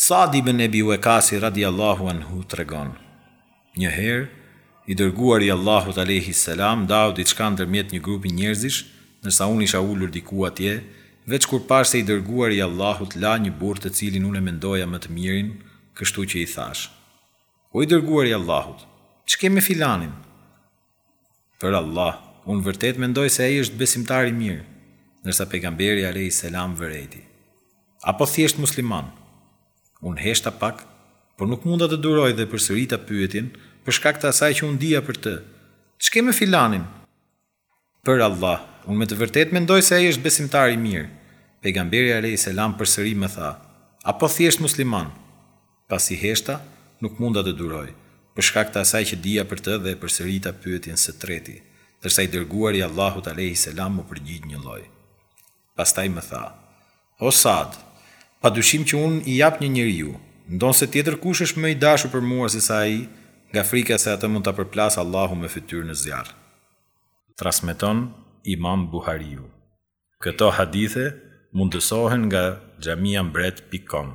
Sa'd ibn Ebi Uekasi radijallahu anhu tregon, Një herë, i Dërguari i Allahut alejhi selam ndau diçka ndërmjet një grupi njerëzish, ndërsa unë isha ulur diku atje, veç kur pashë se i Dërguari i Allahut la një burrë të cilin unë e mendoja më të mirin, kështu që i thashë, O i Dërguari i Allahut, ç'ke me filanin? Për Allah, unë vërtet mendoj se ai është besimtar i mirë, ndërsa Pejgamberi alejhi selam vërejti. Apo thjesht musliman? Unë heshta pak, por nuk munda të duroj dhe përsërita pyetjen për shkak të asaj që unë dija për të, Ç'ke me filanin? Për Allah, unë me të vërtetë mendoj se ai është besimtar i mirë, Pejgamberi alejhi selam përsëri më tha, Apo thjesht musliman? Pasi heshta, nuk munda të duroj, për shkak të asaj që dija për të dhe e përsërita pyetjen së treti, ndërsa i Dërguari i Allahut alejhi selam m'u përgjigj njëlloj. Pastaj më tha, O Sa'd! Padyshim që unë i jap një njeriu, ndonëse tjetër kush është më i dashur për mua se sa ai, nga frika se atë mund ta përplasë Allahu me fytyrë në zjarr. Transmeton Imam Buhariu. Këto hadithe mundësohen nga xhamiambret pik kom.